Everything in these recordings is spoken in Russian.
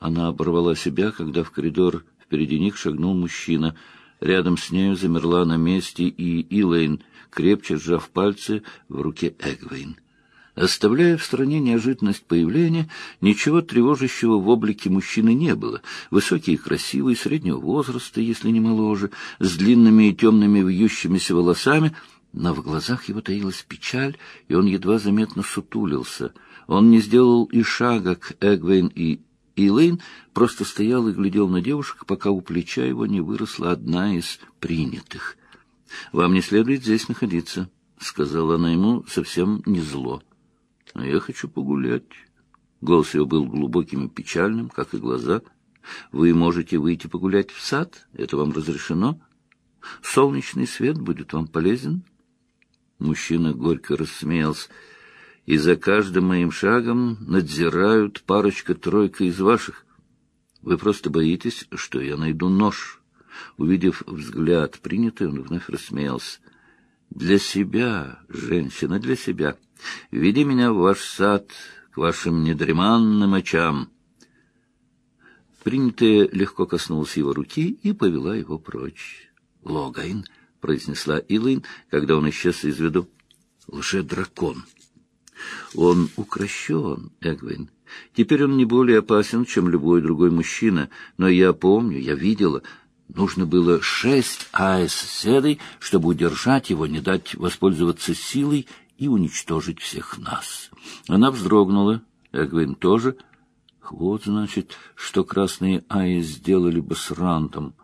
Она оборвала себя, когда в коридор впереди них шагнул мужчина. Рядом с нею замерла на месте и Илэйн, крепче сжав пальцы в руке Эгвейн. Оставляя в стороне неожиданность появления, ничего тревожащего в облике мужчины не было. Высокий и красивый, среднего возраста, если не моложе, с длинными и темными вьющимися волосами, но в глазах его таилась печаль, и он едва заметно сутулился. Он не сделал и шага к Эгвейн и Илэйн, просто стоял и глядел на девушек, пока у плеча его не выросла одна из принятых. — Вам не следует здесь находиться, — сказала она ему совсем не зло. — А я хочу погулять. Голос его был глубоким и печальным, как и глаза. — Вы можете выйти погулять в сад, это вам разрешено. Солнечный свет будет вам полезен. Мужчина горько рассмеялся. — И за каждым моим шагом надзирают парочка-тройка из ваших. Вы просто боитесь, что я найду нож. Увидев взгляд принятый, он вновь рассмеялся. Для себя, женщина, для себя. Веди меня в ваш сад, к вашим недреманным очам. Принятая легко коснулась его руки и повела его прочь. «Логайн», — произнесла Илайн, когда он исчез из виду. «Лже-дракон». «Он укращен, Эгвин. Теперь он не более опасен, чем любой другой мужчина, но я помню, я видела, Нужно было шесть АЭС-седой, чтобы удержать его, не дать воспользоваться силой и уничтожить всех нас. Она вздрогнула, Эгвин тоже. Вот, значит, что красные АЭС сделали бы с Рантом.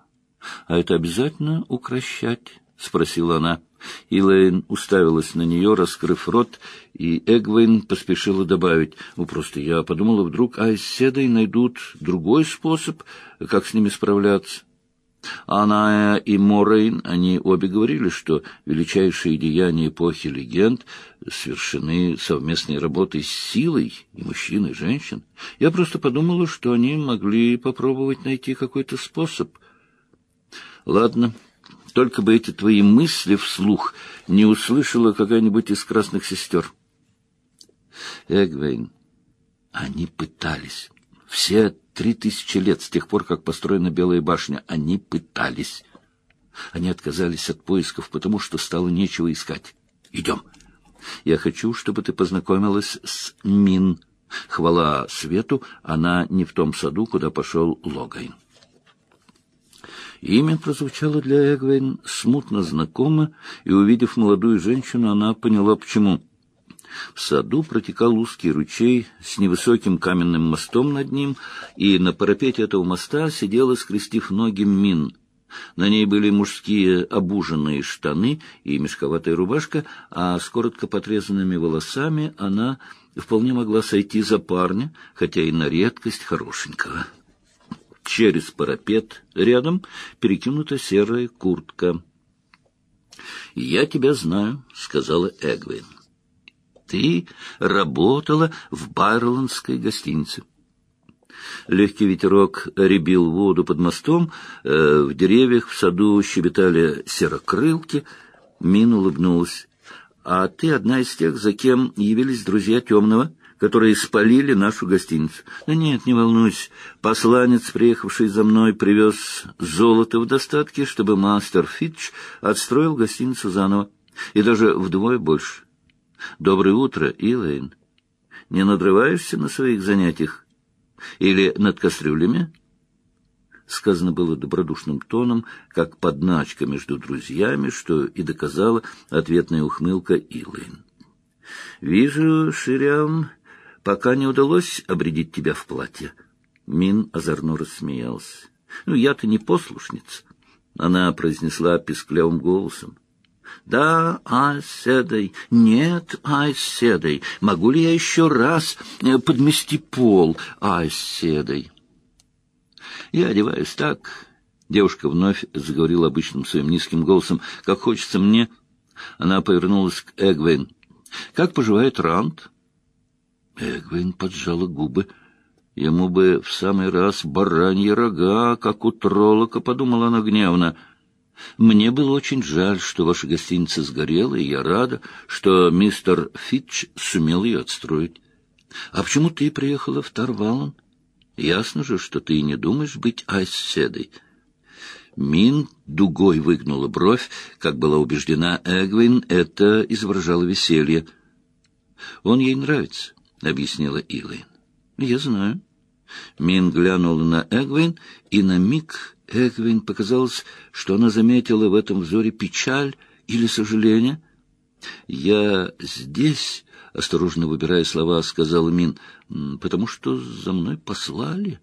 А это обязательно укращать? — спросила она. Илэйн уставилась на нее, раскрыв рот, и Эгвейн поспешила добавить. Ну, просто я подумала, вдруг Айседой найдут другой способ, как с ними справляться. Аная и Морейн, они обе говорили, что величайшие деяния эпохи легенд совершены совместной работой с силой и мужчин, и женщин. Я просто подумала, что они могли попробовать найти какой-то способ. Ладно, только бы эти твои мысли вслух не услышала какая-нибудь из красных сестер. Эгвейн, они пытались. Все три тысячи лет с тех пор, как построена Белая башня, они пытались. Они отказались от поисков, потому что стало нечего искать. Идем. Я хочу, чтобы ты познакомилась с Мин. Хвала свету, она не в том саду, куда пошел Логайн. Имя прозвучало для Эгвейн смутно знакомо, и, увидев молодую женщину, она поняла, почему. В саду протекал узкий ручей с невысоким каменным мостом над ним, и на парапете этого моста сидела, скрестив ноги, Мин. На ней были мужские обуженные штаны и мешковатая рубашка, а с коротко потрезанными волосами она вполне могла сойти за парня, хотя и на редкость хорошенького. Через парапет рядом перекинута серая куртка. «Я тебя знаю», — сказала Эгвин ты работала в Байрландской гостинице. Легкий ветерок ребил воду под мостом, э, в деревьях в саду щебетали серокрылки. Мин улыбнулась. «А ты одна из тех, за кем явились друзья Темного?» Которые спалили нашу гостиницу. Да нет, не волнуйся. Посланец, приехавший за мной, привез золото в достатке, чтобы мастер Фитч отстроил гостиницу заново. И даже вдвое больше. Доброе утро, Илэйн. Не надрываешься на своих занятиях? Или над кастрюлями? Сказано было добродушным тоном, как подначка между друзьями, что и доказала ответная ухмылка Илэйн. «Вижу, Шириам, пока не удалось обредить тебя в платье». Мин озорно рассмеялся. «Ну, я-то не послушница», — она произнесла писклявым голосом. Да, Айседой. Нет, Айседой. Могу ли я еще раз э, подмести пол Айседой? Я одеваюсь так. Девушка вновь заговорила обычным своим низким голосом. Как хочется мне... Она повернулась к Эгвейн. Как поживает Рант? Эгвейн поджала губы. Ему бы в самый раз бараньи рога, как у троллока, подумала она гневно. Мне было очень жаль, что ваша гостиница сгорела, и я рада, что мистер Фитч сумел ее отстроить. А почему ты приехала в Тарвалан? Ясно же, что ты не думаешь быть айсседой. Мин дугой выгнула бровь, как была убеждена Эгвин, это изображало веселье. «Он ей нравится», — объяснила Илайн. «Я знаю». Мин глянула на Эгвин, и на миг Эгвин показалось, что она заметила в этом взоре печаль или сожаление. «Я здесь», — осторожно выбирая слова, сказал Мин, — «потому что за мной послали,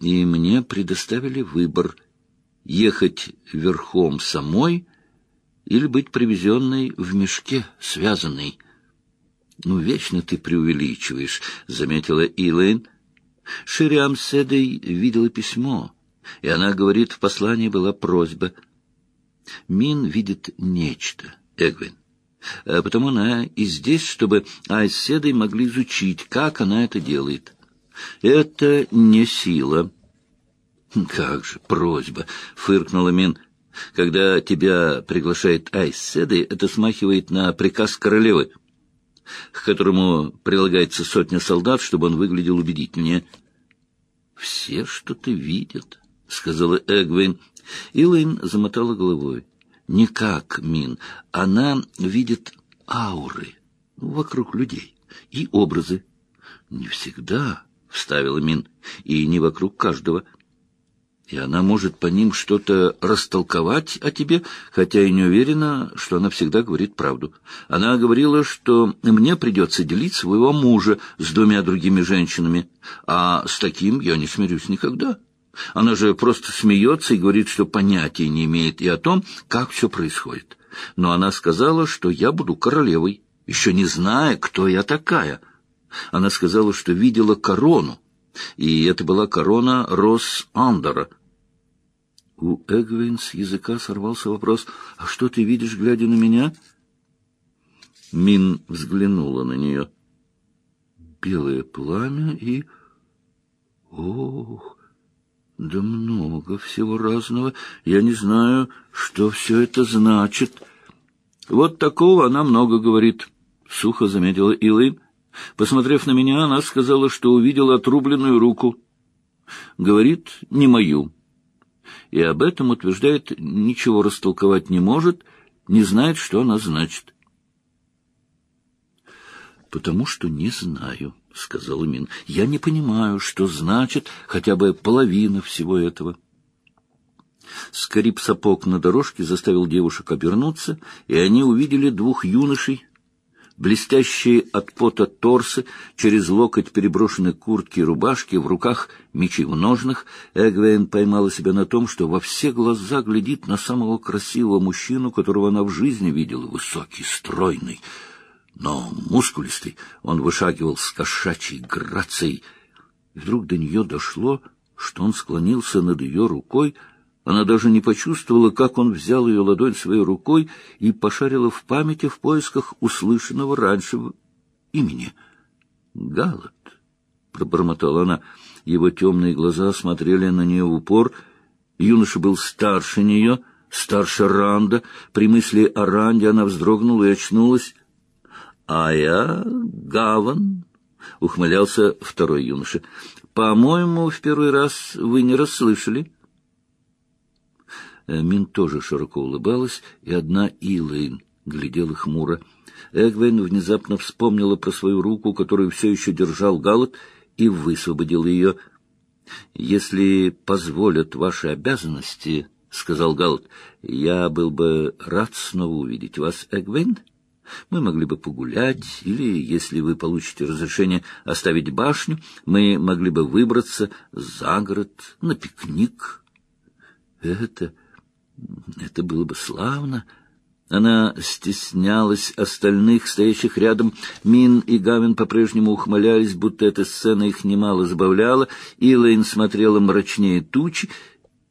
и мне предоставили выбор — ехать верхом самой или быть привезенной в мешке, связанной». «Ну, вечно ты преувеличиваешь», — заметила Илэйн. Шириам Седой видела письмо, и она говорит, в послании была просьба. Мин видит нечто, Эгвин. А потому она и здесь, чтобы Айс Седой могли изучить, как она это делает. Это не сила. «Как же, просьба!» — фыркнула Мин. «Когда тебя приглашает Айс Седой, это смахивает на приказ королевы» к которому прилагается сотня солдат, чтобы он выглядел убедительнее. — Все что-то видят, — сказала Эгвин. Илайн замотала головой. — Никак, Мин. Она видит ауры вокруг людей и образы. — Не всегда, — вставила Мин, — и не вокруг каждого. — и она может по ним что-то растолковать о тебе, хотя и не уверена, что она всегда говорит правду. Она говорила, что мне придется делить своего мужа с двумя другими женщинами, а с таким я не смирюсь никогда. Она же просто смеется и говорит, что понятия не имеет и о том, как все происходит. Но она сказала, что я буду королевой, еще не зная, кто я такая. Она сказала, что видела корону, и это была корона Рос-Андера — у Эгвин с языка сорвался вопрос «А что ты видишь, глядя на меня?» Мин взглянула на нее. Белое пламя и... Ох, да много всего разного. Я не знаю, что все это значит. Вот такого она много говорит, — сухо заметила Илайн. Посмотрев на меня, она сказала, что увидела отрубленную руку. Говорит, не мою и об этом утверждает, ничего растолковать не может, не знает, что она значит. «Потому что не знаю», — сказал Мин. «Я не понимаю, что значит хотя бы половина всего этого». Скрип сапог на дорожке заставил девушек обернуться, и они увидели двух юношей, блестящие от пота торсы, через локоть переброшены куртки и рубашки, в руках мечи в ножнах, Эгвейн поймала себя на том, что во все глаза глядит на самого красивого мужчину, которого она в жизни видела, высокий, стройный, но мускулистый. Он вышагивал с кошачьей грацией. Вдруг до нее дошло, что он склонился над ее рукой, она даже не почувствовала, как он взял ее ладонь своей рукой и пошарила в памяти в поисках услышанного раньше имени. «Галат», — пробормотала она. Его темные глаза смотрели на нее в упор. Юноша был старше нее, старше Ранда. При мысли о Ранде она вздрогнула и очнулась. «А я Гаван», — ухмылялся второй юноша. «По-моему, в первый раз вы не расслышали». Э, Мин тоже широко улыбалась, и одна Илэйн глядела хмуро. Эгвейн внезапно вспомнила про свою руку, которую все еще держал Галат, и высвободил ее. — Если позволят ваши обязанности, — сказал Галат, — я был бы рад снова увидеть вас, Эгвейн. Мы могли бы погулять, или, если вы получите разрешение оставить башню, мы могли бы выбраться за город на пикник. Это это было бы славно. Она стеснялась остальных, стоящих рядом. Мин и Гавин по-прежнему ухмылялись, будто эта сцена их немало забавляла. Илайн смотрела мрачнее тучи.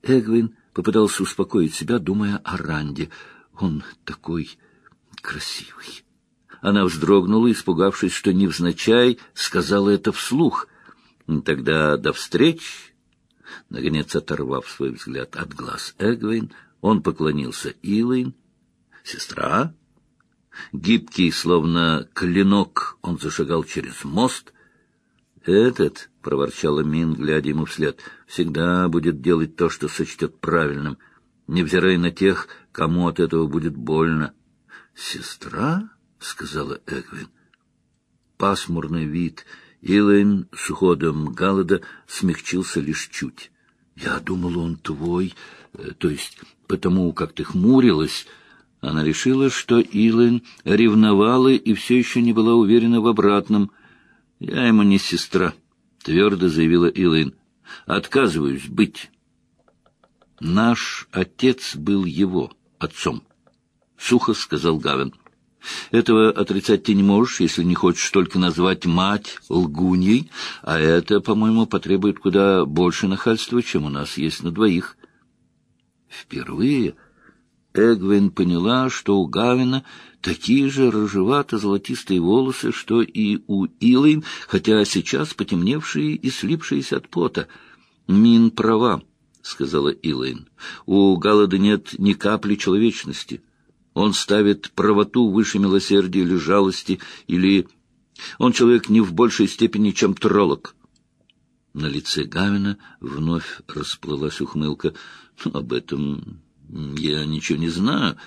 Эгвин попытался успокоить себя, думая о Ранде. Он такой красивый. Она вздрогнула, испугавшись, что невзначай сказала это вслух. Тогда до встреч, наконец оторвав свой взгляд от глаз Эгвин, — он поклонился Илайн. «Сестра?» Гибкий, словно клинок, он зашагал через мост. Этот, — проворчала Мин, глядя ему вслед, — всегда будет делать то, что сочтет правильным, невзирая на тех, кому от этого будет больно. — Сестра? — сказала Эгвин. Пасмурный вид Илайн с уходом Галлада смягчился лишь чуть. — Я думала, он твой, э, то есть потому, как ты хмурилась... Она решила, что Илайн ревновала и все еще не была уверена в обратном. «Я ему не сестра», — твердо заявила Илайн. «Отказываюсь быть». «Наш отец был его отцом», — сухо сказал Гавин. «Этого отрицать ты не можешь, если не хочешь только назвать мать лгуньей, а это, по-моему, потребует куда больше нахальства, чем у нас есть на двоих». Впервые Эгвин поняла, что у Гавина такие же рыжевато-золотистые волосы, что и у Илайн, хотя сейчас потемневшие и слипшиеся от пота. «Мин права», — сказала Илайн. «У Галлада нет ни капли человечности. Он ставит правоту выше милосердия или жалости, или... Он человек не в большей степени, чем троллок». На лице Гавина вновь расплылась ухмылка. «Об этом я ничего не знаю.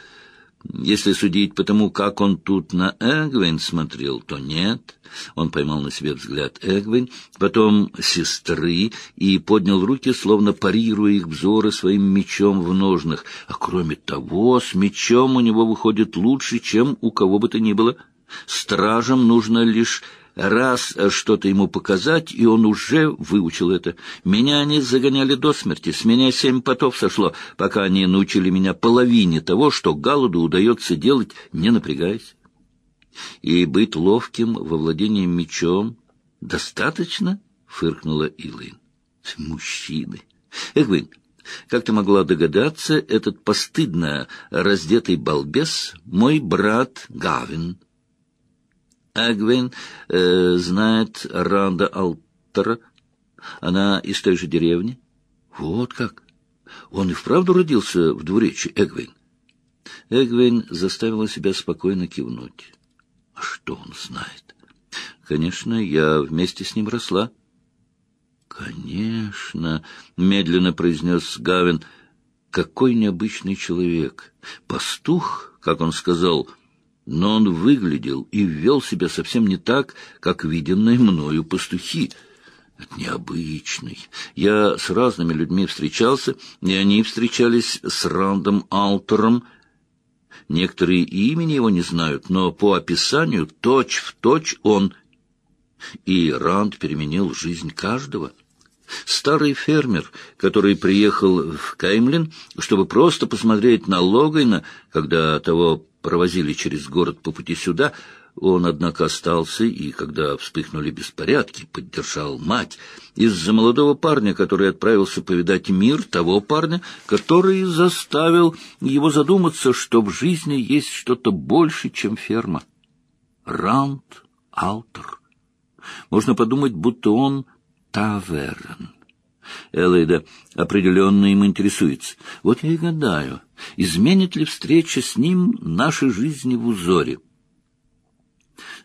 Если судить по тому, как он тут на Эгвин смотрел, то нет. Он поймал на себе взгляд Эгвин, потом сестры и поднял руки, словно парируя их взоры своим мечом в ножнах. А кроме того, с мечом у него выходит лучше, чем у кого бы то ни было. Стражам нужно лишь раз что-то ему показать, и он уже выучил это. Меня они загоняли до смерти, с меня семь потов сошло, пока они научили меня половине того, что Галуду удается делать, не напрягаясь. И быть ловким во владении мечом достаточно, — фыркнула Илайн. Мужчины. Эгвин, как ты могла догадаться, этот постыдно раздетый балбес — мой брат Гавин. Эгвин э, знает Ранда Алтера. Она из той же деревни. Вот как. Он и вправду родился в двуречи, Эгвин. Эгвин заставила себя спокойно кивнуть. А что он знает? Конечно, я вместе с ним росла. Конечно, медленно произнес Гавин. Какой необычный человек. Пастух, как он сказал, — но он выглядел и вел себя совсем не так, как виденные мною пастухи. Это необычный. Я с разными людьми встречался, и они встречались с Рандом Алтером. Некоторые имени его не знают, но по описанию точь-в-точь точь он. И Ранд переменил жизнь каждого. Старый фермер, который приехал в Каймлин, чтобы просто посмотреть на Логайна, когда того провозили через город по пути сюда, он, однако, остался, и, когда вспыхнули беспорядки, поддержал мать. Из-за молодого парня, который отправился повидать мир, того парня, который заставил его задуматься, что в жизни есть что-то больше, чем ферма. Раунд Алтер. Можно подумать, будто он таверн. Элайда определенно им интересуется. Вот я и гадаю, изменит ли встреча с ним наши жизни в узоре.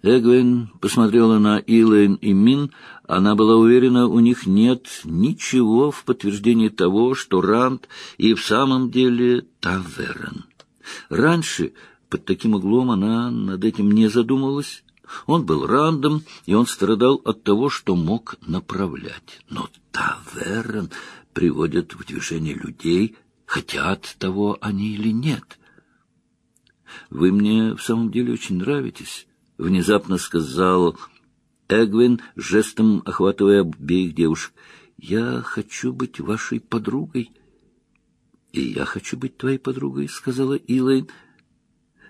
Эгвин посмотрела на Илэйн и Мин. Она была уверена, у них нет ничего в подтверждении того, что Ранд и в самом деле Таверн. Раньше под таким углом она над этим не задумывалась. Он был рандом, и он страдал от того, что мог направлять. Но таверн приводит в движение людей, хотят того они или нет. «Вы мне в самом деле очень нравитесь», — внезапно сказал Эгвин, жестом охватывая обеих девушек. «Я хочу быть вашей подругой». «И я хочу быть твоей подругой», — сказала Илайн.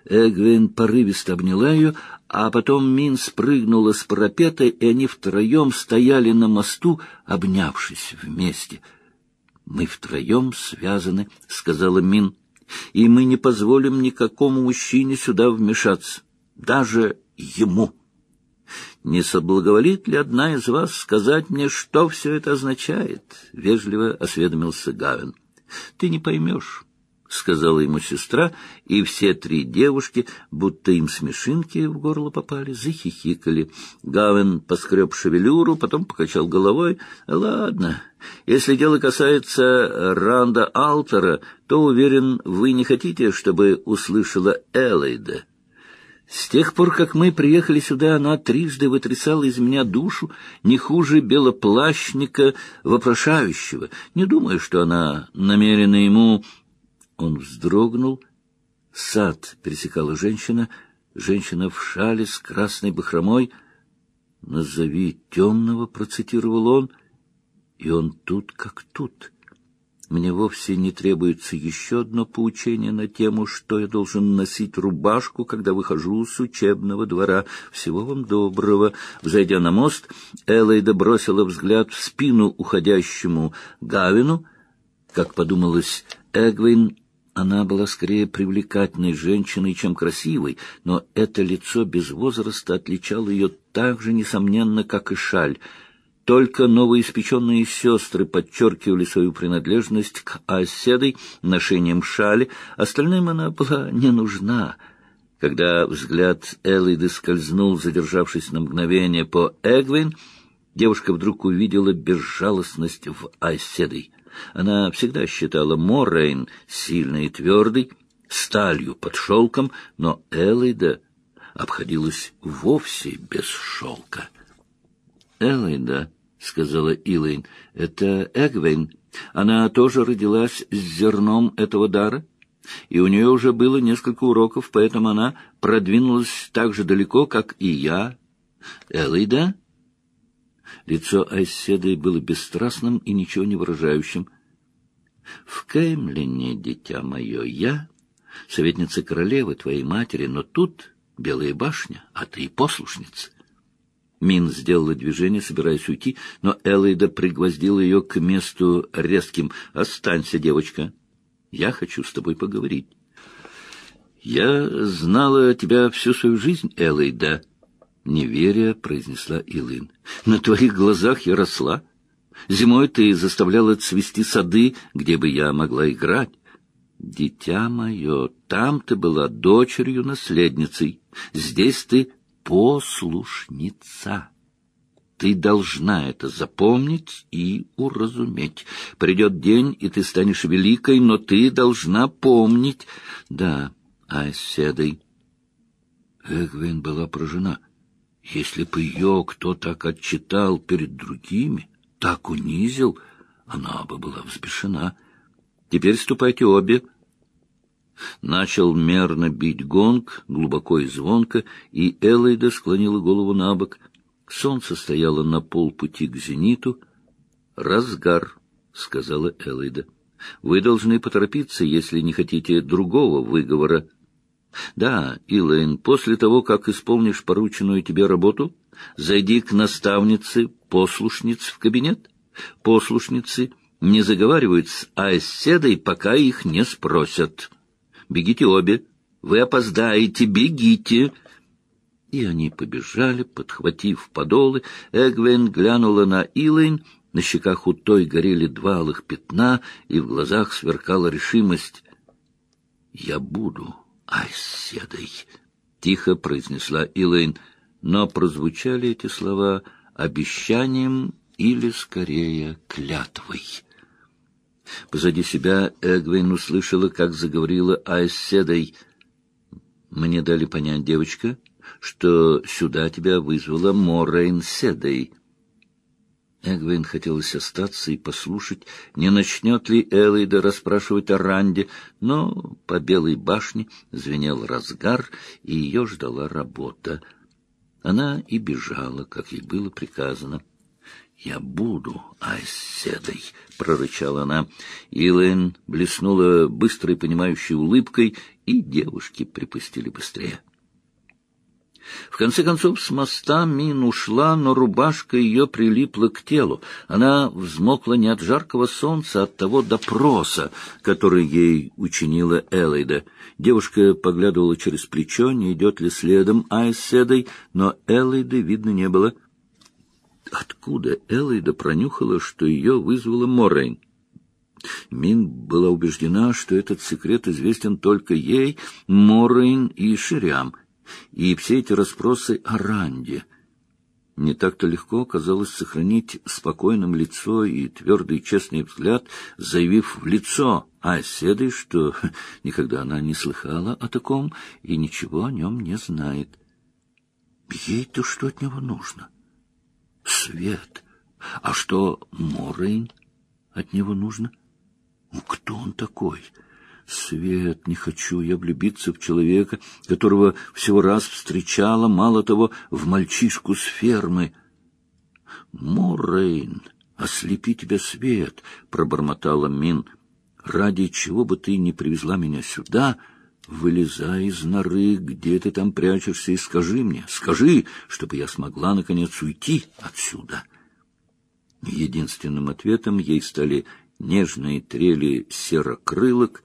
Эгвин порывисто обняла ее, а потом Мин спрыгнула с парапета, и они втроем стояли на мосту, обнявшись вместе. «Мы втроем связаны», — сказала Мин, — «и мы не позволим никакому мужчине сюда вмешаться, даже ему». «Не соблаговолит ли одна из вас сказать мне, что все это означает?» — вежливо осведомился Гавин. «Ты не поймешь. — сказала ему сестра, и все три девушки, будто им смешинки в горло попали, захихикали. Гавен поскреб шевелюру, потом покачал головой. — Ладно, если дело касается Ранда Алтера, то, уверен, вы не хотите, чтобы услышала Элайда. С тех пор, как мы приехали сюда, она трижды вытрясала из меня душу, не хуже белоплащника вопрошающего. Не думаю, что она намерена ему он вздрогнул. Сад пересекала женщина, женщина в шале с красной бахромой. «Назови темного», — процитировал он, — «и он тут как тут». Мне вовсе не требуется еще одно поучение на тему, что я должен носить рубашку, когда выхожу с учебного двора. Всего вам доброго. Взойдя на мост, Элайда бросила взгляд в спину уходящему Гавину. Как подумалось, Эгвин она была скорее привлекательной женщиной, чем красивой, но это лицо без возраста отличало ее так же, несомненно, как и шаль. Только новоиспеченные сестры подчеркивали свою принадлежность к оседой ношением шали, остальным она была не нужна. Когда взгляд Эллиды скользнул, задержавшись на мгновение по Эгвин, девушка вдруг увидела безжалостность в оседой. Она всегда считала Моррейн сильной и твердой, сталью под шелком, но Элайда обходилась вовсе без шелка. — Элайда, — сказала Илэйн, — это Эгвейн. Она тоже родилась с зерном этого дара, и у нее уже было несколько уроков, поэтому она продвинулась так же далеко, как и я. Элайда? Лицо Айседы было бесстрастным и ничего не выражающим. В Кеймлине, дитя мое, я советница королевы, твоей матери, но тут Белая башня, а ты послушница. Мин сделала движение, собираясь уйти, но Элайда пригвоздила ее к месту резким. «Останься, девочка. Я хочу с тобой поговорить». «Я знала тебя всю свою жизнь, Элайда», неверя произнесла Илын. «На твоих глазах я росла. Зимой ты заставляла цвести сады, где бы я могла играть. Дитя мое, там ты была дочерью-наследницей, здесь ты послушница». Ты должна это запомнить и уразуметь. Придет день, и ты станешь великой, но ты должна помнить. Да, Айседой. Эгвин была поражена. Если бы ее кто так отчитал перед другими, так унизил, она бы была взбешена. Теперь ступайте обе. Начал мерно бить гонг, глубоко и звонко, и Элайда склонила голову на бок. Солнце стояло на полпути к зениту. «Разгар», — сказала Элайда. «Вы должны поторопиться, если не хотите другого выговора». Да, Илэйн, после того, как исполнишь порученную тебе работу, зайди к наставнице послушниц в кабинет. Послушницы не заговаривают с Айседой, пока их не спросят. Бегите обе. Вы опоздаете, бегите. И они побежали, подхватив подолы. Эгвен глянула на Илэйн, на щеках у той горели два алых пятна, и в глазах сверкала решимость. «Я буду Айседой, — тихо произнесла Илэйн, но прозвучали эти слова обещанием или, скорее, клятвой. Позади себя Эгвейн услышала, как заговорила Айседой. «Мне дали понять, девочка, что сюда тебя вызвала Моррейн Седой». Эгвин хотелось остаться и послушать, не начнет ли Элайда расспрашивать о Ранде, но по Белой башне звенел разгар, и ее ждала работа. Она и бежала, как ей было приказано. «Я буду Айседой», — прорычала она. Илэн блеснула быстрой понимающей улыбкой, и девушки припустили быстрее. В конце концов, с моста Мин ушла, но рубашка ее прилипла к телу. Она взмокла не от жаркого солнца, а от того допроса, который ей учинила Элайда. Девушка поглядывала через плечо, не идет ли следом Айседой, но Элайды видно не было. Откуда Элайда пронюхала, что ее вызвала Моррейн? Мин была убеждена, что этот секрет известен только ей, Моррейн и Ширям, и все эти расспросы о Ранде. Не так-то легко оказалось сохранить спокойным лицо и твердый честный взгляд, заявив в лицо оседой, что никогда она не слыхала о таком и ничего о нем не знает. Ей-то что от него нужно? Свет. А что Моррейн от него нужно? Ну, кто он такой? Свет, не хочу я влюбиться в человека, которого всего раз встречала, мало того, в мальчишку с фермы. Моррейн, ослепи тебя свет, пробормотала Мин. Ради чего бы ты не привезла меня сюда, вылезай из норы, где ты там прячешься, и скажи мне, скажи, чтобы я смогла, наконец, уйти отсюда. Единственным ответом ей стали нежные трели серокрылок.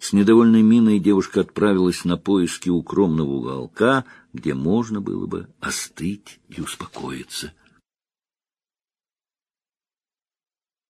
С недовольной миной девушка отправилась на поиски укромного уголка, где можно было бы остыть и успокоиться.